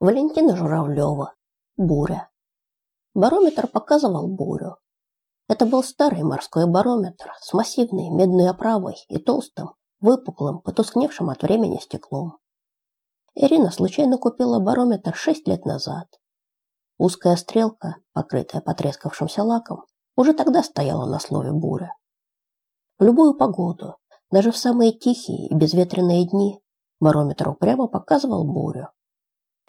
Валентина Журавлева. Буря. Барометр показывал бурю. Это был старый морской барометр с массивной медной оправой и толстым, выпуклым, потускневшим от времени стеклом. Ирина случайно купила барометр шесть лет назад. Узкая стрелка, покрытая потрескавшимся лаком, уже тогда стояла на слове буря. В любую погоду, даже в самые тихие и безветренные дни, барометр упрямо показывал бурю.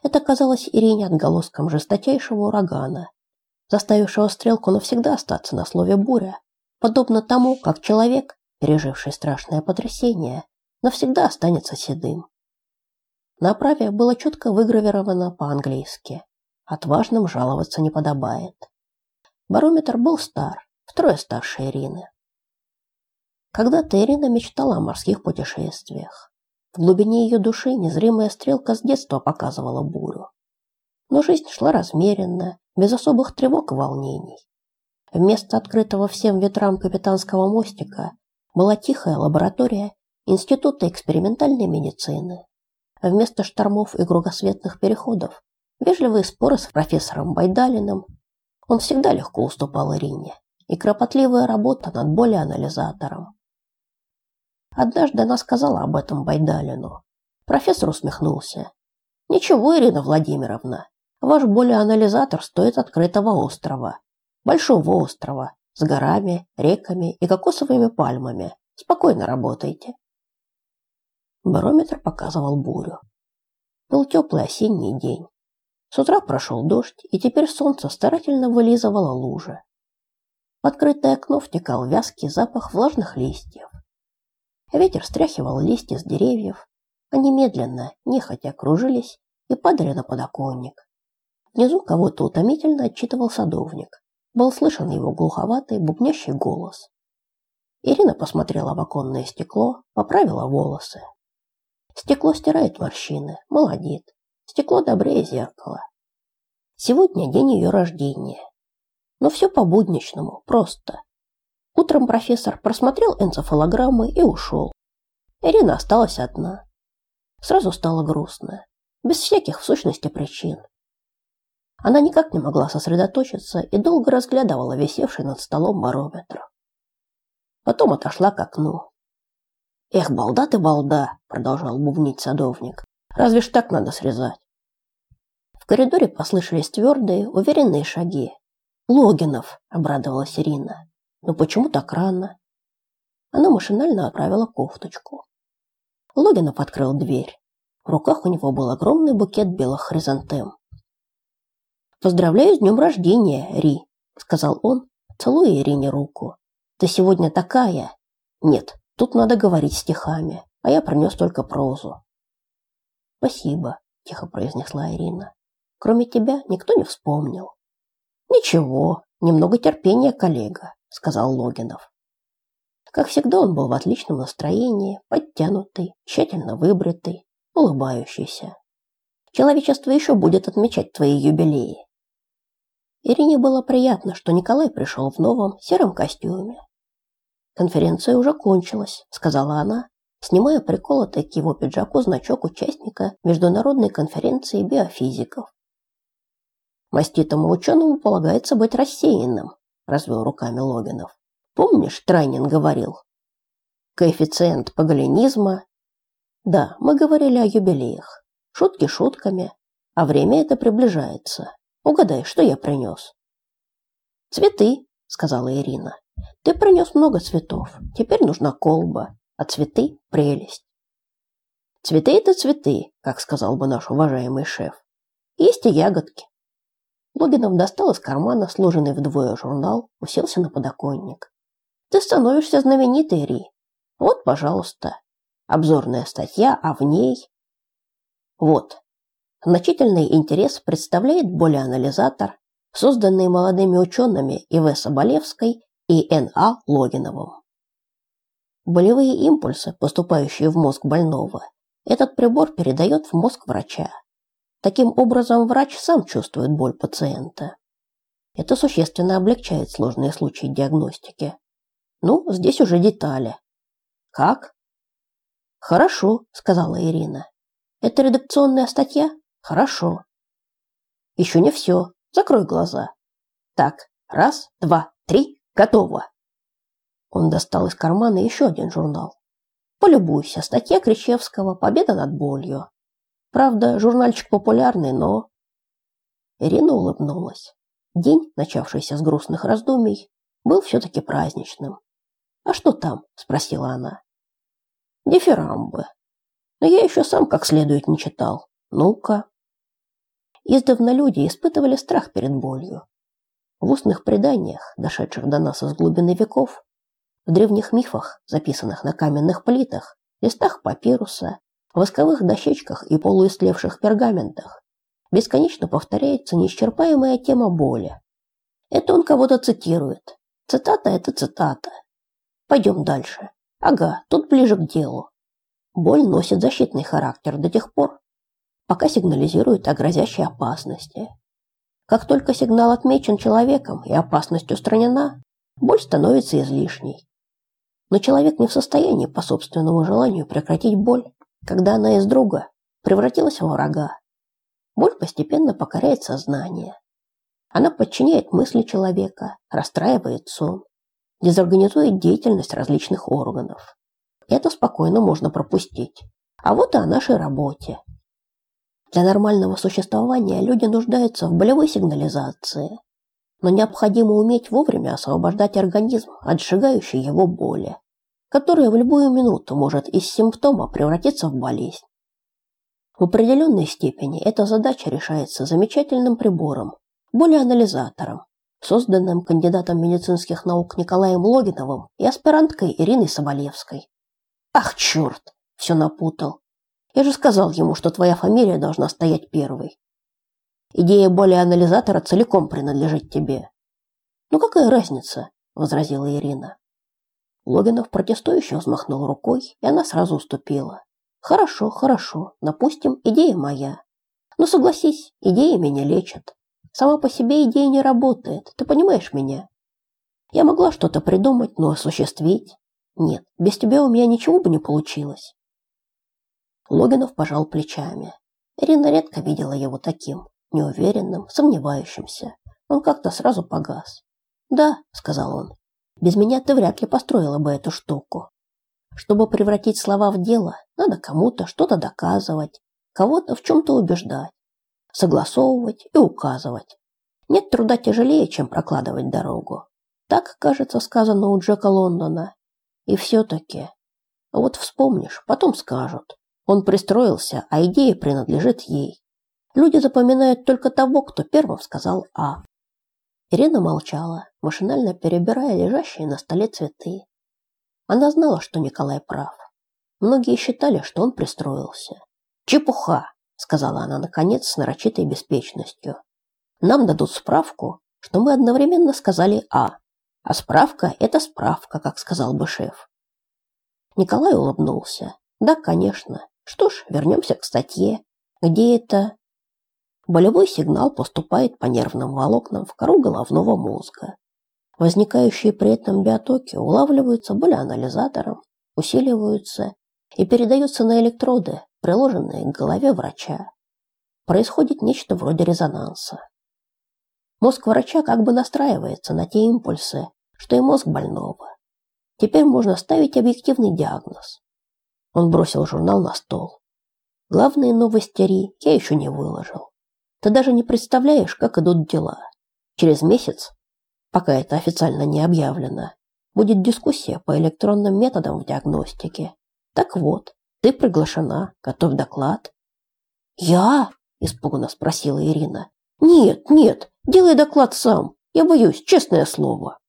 Это казалось Ирине отголоском жесточайшего урагана, заставившего стрелку навсегда остаться на слове «буря», подобно тому, как человек, переживший страшное потрясение, навсегда останется седым. На оправе было четко выгравировано по-английски «Отважным жаловаться не подобает». Барометр был стар, втрое старше Ирины. Когда-то Ирина мечтала о морских путешествиях. Глубине ее души незримая стрелка с детства показывала бурю. Но жизнь шла размеренно, без особых тревог и волнений. Вместо открытого всем ветрам капитанского мостика была тихая лаборатория Института экспериментальной медицины. Вместо штормов и кругосветных переходов вежливые споры с профессором Байдалиным он всегда легко уступал Ирине и кропотливая работа над болеанализатором. Однажды она сказала об этом Байдалину. Профессор усмехнулся. Ничего, Ирина Владимировна, ваш болеанализатор стоит открытого острова. Большого острова, с горами, реками и кокосовыми пальмами. Спокойно работайте. Барометр показывал бурю. Был теплый осенний день. С утра прошел дождь, и теперь солнце старательно вылизывало лужи. В открытое окно втекал вязкий запах влажных листьев. Ветер стряхивал листья с деревьев. Они медленно, нехотя кружились и падали на подоконник. Внизу кого-то утомительно отчитывал садовник. Был слышен его глуховатый, бубнящий голос. Ирина посмотрела в оконное стекло, поправила волосы. Стекло стирает морщины, молодит. Стекло добрее зеркала. Сегодня день ее рождения. Но все по-будничному, просто. Утром профессор просмотрел энцефалограммы и ушел. Ирина осталась одна. Сразу стало грустно, без всяких в сущности причин. Она никак не могла сосредоточиться и долго разглядывала висевший над столом барометр. Потом отошла к окну. «Эх, балда ты, балда!» – продолжал бубнить садовник. «Разве ж так надо срезать?» В коридоре послышались твердые, уверенные шаги. «Логинов!» – обрадовалась Ирина. Но почему так рано? Она машинально оправила кофточку. Логинов открыл дверь. В руках у него был огромный букет белых хризантем. «Поздравляю с днем рождения, Ри», — сказал он, целуя Ирине руку. «Ты сегодня такая...» «Нет, тут надо говорить стихами, а я принес только прозу». «Спасибо», — тихо произнесла Ирина. «Кроме тебя никто не вспомнил». «Ничего, немного терпения, коллега сказал Логинов. Как всегда, он был в отличном настроении, подтянутый, тщательно выбритый, улыбающийся. Человечество еще будет отмечать твои юбилеи. Ирине было приятно, что Николай пришел в новом сером костюме. Конференция уже кончилась, сказала она, снимая приколотый к его пиджаку значок участника международной конференции биофизиков. Маститому ученому полагается быть рассеянным, развел руками Логинов. Помнишь, Трайнин говорил? Коэффициент поголинизма. Да, мы говорили о юбилеях. Шутки шутками, а время это приближается. Угадай, что я принес? Цветы, сказала Ирина. Ты принес много цветов. Теперь нужна колба, а цветы – прелесть. Цветы – это цветы, как сказал бы наш уважаемый шеф. Есть и ягодки. Логинов достал из кармана сложенный вдвое журнал, уселся на подоконник. Ты становишься знаменитой, Ри. Вот, пожалуйста, обзорная статья, а в ней... Вот. Значительный интерес представляет болеанализатор, созданный молодыми учеными И.В. Соболевской и Н.А. Логиновым. Болевые импульсы, поступающие в мозг больного, этот прибор передает в мозг врача. Таким образом, врач сам чувствует боль пациента. Это существенно облегчает сложные случаи диагностики. Ну, здесь уже детали. Как? Хорошо, сказала Ирина. Это редакционная статья? Хорошо. Еще не все. Закрой глаза. Так, раз, два, три, готово. Он достал из кармана еще один журнал. Полюбуйся, статья Кричевского «Победа над болью». Правда, журнальчик популярный, но... Ирина улыбнулась. День, начавшийся с грустных раздумий, был все-таки праздничным. «А что там?» – спросила она. «Дифирамбы. Но я еще сам как следует не читал. Ну-ка». Издавна люди испытывали страх перед болью. В устных преданиях, дошедших до нас из глубины веков, в древних мифах, записанных на каменных плитах, листах папируса, восковых дощечках и полуистлевших пергаментах, бесконечно повторяется неисчерпаемая тема боли. Это он кого-то цитирует. Цитата – это цитата. Пойдем дальше. Ага, тут ближе к делу. Боль носит защитный характер до тех пор, пока сигнализирует о грозящей опасности. Как только сигнал отмечен человеком и опасность устранена, боль становится излишней. Но человек не в состоянии по собственному желанию прекратить боль, когда она из друга превратилась в врага. Боль постепенно покоряет сознание. Она подчиняет мысли человека, расстраивает сон, дезорганизует деятельность различных органов. Это спокойно можно пропустить. А вот и о нашей работе. Для нормального существования люди нуждаются в болевой сигнализации, но необходимо уметь вовремя освобождать организм от сжигающей его боли, которая в любую минуту может из симптома превратиться в болезнь. В определенной степени эта задача решается замечательным прибором, болеанализатором, созданным кандидатом медицинских наук Николаем Логиновым и аспиранткой Ириной Соболевской. Ах, черт, все напутал. Я же сказал ему, что твоя фамилия должна стоять первой. Идея более целиком принадлежит тебе. Ну какая разница, возразила Ирина. Логинов протестующе взмахнул рукой, и она сразу уступила. Хорошо, хорошо, допустим, идея моя. Но согласись, идея меня лечит. Сама по себе идея не работает, ты понимаешь меня? Я могла что-то придумать, но осуществить? Нет, без тебя у меня ничего бы не получилось. Логинов пожал плечами. Ирина редко видела его таким, неуверенным, сомневающимся. Он как-то сразу погас. «Да», — сказал он, — «без меня ты вряд ли построила бы эту штуку. Чтобы превратить слова в дело, надо кому-то что-то доказывать, кого-то в чем-то убеждать, согласовывать и указывать. Нет труда тяжелее, чем прокладывать дорогу. Так, кажется, сказано у Джека Лондона. И все-таки... Вот вспомнишь, потом скажут. Он пристроился, а идея принадлежит ей. Люди запоминают только того, кто первым сказал «А». Ирина молчала, машинально перебирая лежащие на столе цветы. Она знала, что Николай прав. Многие считали, что он пристроился. «Чепуха!» – сказала она, наконец, с нарочитой беспечностью. «Нам дадут справку, что мы одновременно сказали «А», а справка – это справка, как сказал бы шеф». Николай улыбнулся. «Да, конечно. Что ж, вернемся к статье. Где это? Болевой сигнал поступает по нервным волокнам в кору головного мозга. Возникающие при этом биотоки улавливаются болеанализатором, усиливаются и передаются на электроды, приложенные к голове врача. Происходит нечто вроде резонанса. Мозг врача как бы настраивается на те импульсы, что и мозг больного. Теперь можно ставить объективный диагноз. Он бросил журнал на стол. Главные новости Ри я еще не выложил. Ты даже не представляешь, как идут дела. Через месяц, пока это официально не объявлено, будет дискуссия по электронным методам в диагностике. Так вот, ты приглашена, готовь доклад. Я? Испуганно спросила Ирина. Нет, нет, делай доклад сам. Я боюсь, честное слово.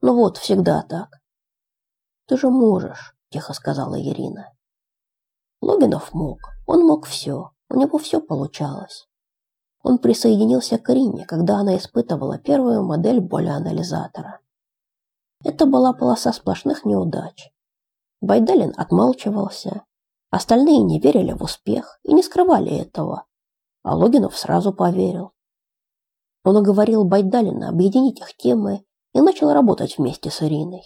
Ну вот, всегда так. Ты же можешь тихо сказала Ирина. Логинов мог, он мог все, у него все получалось. Он присоединился к Ирине, когда она испытывала первую модель болеанализатора. Это была полоса сплошных неудач. Байдалин отмалчивался, остальные не верили в успех и не скрывали этого, а Логинов сразу поверил. Он уговорил Байдалина объединить их темы и начал работать вместе с Ириной.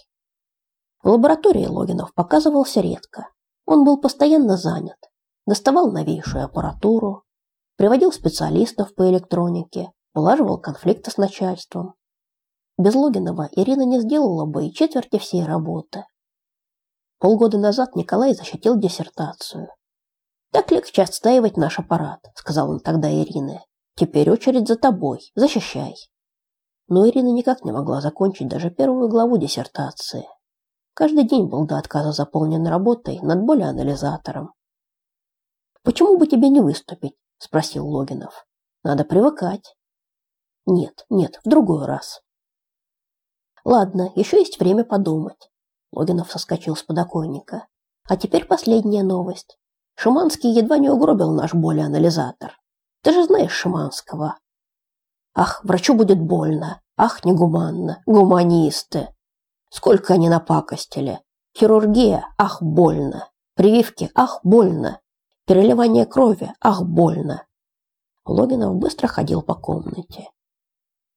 В лаборатории Логинов показывался редко. Он был постоянно занят, доставал новейшую аппаратуру, приводил специалистов по электронике, улаживал конфликты с начальством. Без Логинова Ирина не сделала бы и четверти всей работы. Полгода назад Николай защитил диссертацию. «Так легче отстаивать наш аппарат», — сказал он тогда Ирине. «Теперь очередь за тобой. Защищай». Но Ирина никак не могла закончить даже первую главу диссертации. Каждый день был до отказа заполнен работой над болеанализатором. «Почему бы тебе не выступить?» – спросил Логинов. «Надо привыкать». «Нет, нет, в другой раз». «Ладно, еще есть время подумать». Логинов соскочил с подоконника. «А теперь последняя новость. Шиманский едва не угробил наш болеанализатор. Ты же знаешь Шиманского». «Ах, врачу будет больно. Ах, негуманно. Гуманисты. Сколько они напакостили. Хирургия, ах, больно. Прививки, ах, больно. Переливание крови, ах, больно. Логинов быстро ходил по комнате.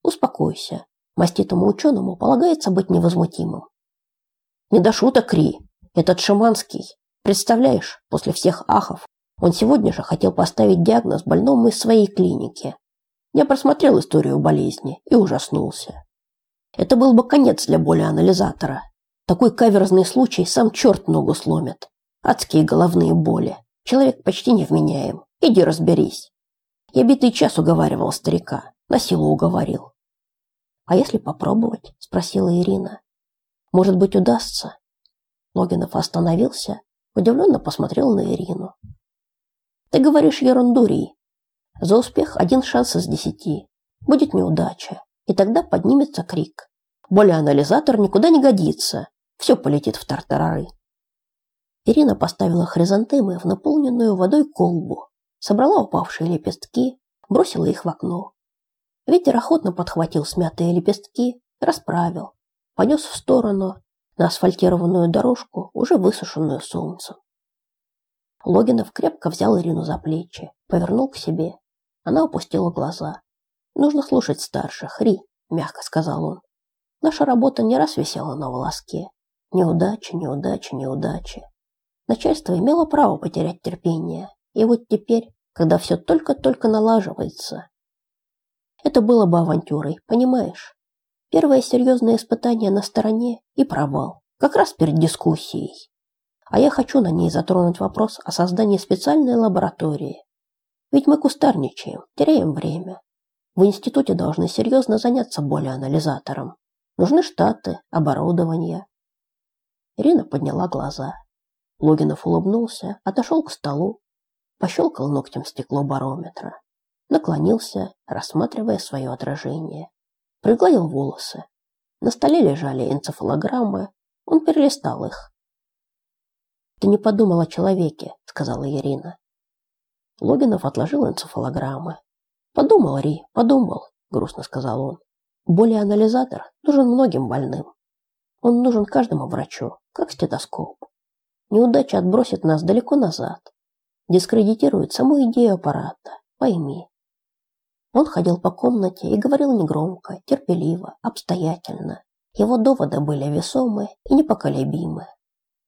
Успокойся. Маститому ученому полагается быть невозмутимым. Не до шуток, Ри. Этот Шиманский. Представляешь, после всех ахов он сегодня же хотел поставить диагноз больному из своей клиники. Я просмотрел историю болезни и ужаснулся. Это был бы конец для боли анализатора. Такой каверзный случай сам черт ногу сломит. Адские головные боли. Человек почти невменяем. Иди разберись. Я битый час уговаривал старика. На силу уговорил. «А если попробовать?» – спросила Ирина. «Может быть, удастся?» Логинов остановился, удивленно посмотрел на Ирину. «Ты говоришь ерунду, Ри. За успех один шанс из десяти. Будет неудача и тогда поднимется крик. Более анализатор никуда не годится. Все полетит в тартарары. Ирина поставила хризантемы в наполненную водой колбу, собрала упавшие лепестки, бросила их в окно. Ветер охотно подхватил смятые лепестки, расправил, понес в сторону на асфальтированную дорожку, уже высушенную солнцем. Логинов крепко взял Ирину за плечи, повернул к себе. Она опустила глаза. Нужно слушать старших, Ри, мягко сказал он. Наша работа не раз висела на волоске. Неудачи, неудачи, неудачи. Начальство имело право потерять терпение. И вот теперь, когда все только-только налаживается. Это было бы авантюрой, понимаешь? Первое серьезное испытание на стороне и провал. Как раз перед дискуссией. А я хочу на ней затронуть вопрос о создании специальной лаборатории. Ведь мы кустарничаем, теряем время. В институте должны серьезно заняться болеанализатором. Нужны штаты, оборудование. Ирина подняла глаза. Логинов улыбнулся, отошел к столу, пощелкал ногтем стекло барометра, наклонился, рассматривая свое отражение. Пригладил волосы. На столе лежали энцефалограммы, он перелистал их. «Ты не подумал о человеке», — сказала Ирина. Логинов отложил энцефалограммы, Подумал, Ри, подумал, грустно сказал он. Более анализатор нужен многим больным. Он нужен каждому врачу, как стетоскоп. Неудача отбросит нас далеко назад. Дискредитирует саму идею аппарата. Пойми. Он ходил по комнате и говорил негромко, терпеливо, обстоятельно. Его доводы были весомы и непоколебимы.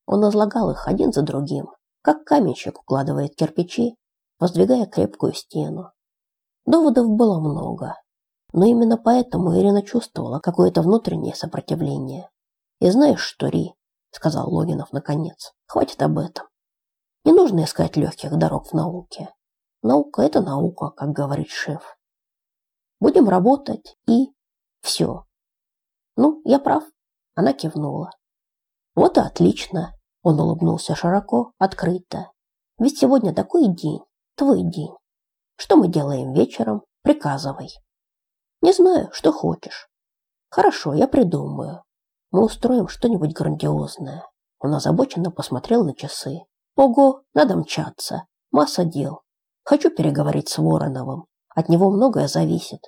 Он излагал их один за другим, как каменщик укладывает кирпичи, воздвигая крепкую стену. Доводов было много, но именно поэтому Ирина чувствовала какое-то внутреннее сопротивление. «И знаешь что, Ри?» – сказал Логинов наконец. «Хватит об этом. Не нужно искать легких дорог в науке. Наука – это наука, как говорит шеф. Будем работать и... все. Ну, я прав?» Она кивнула. «Вот и отлично!» Он улыбнулся широко, открыто. «Ведь сегодня такой день, твой день. Что мы делаем вечером? Приказывай. Не знаю, что хочешь. Хорошо, я придумаю. Мы устроим что-нибудь грандиозное. Он озабоченно посмотрел на часы. Ого, надо мчаться. Масса дел. Хочу переговорить с Вороновым. От него многое зависит.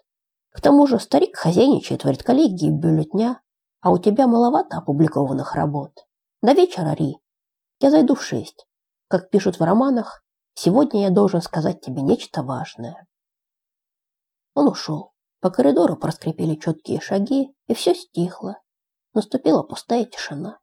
К тому же старик хозяйничает в редколлегии бюллетня, а у тебя маловато опубликованных работ. До вечера, Ри. Я зайду в шесть. Как пишут в романах, Сегодня я должен сказать тебе нечто важное. Он ушел. По коридору проскрипели четкие шаги, и все стихло. Наступила пустая тишина.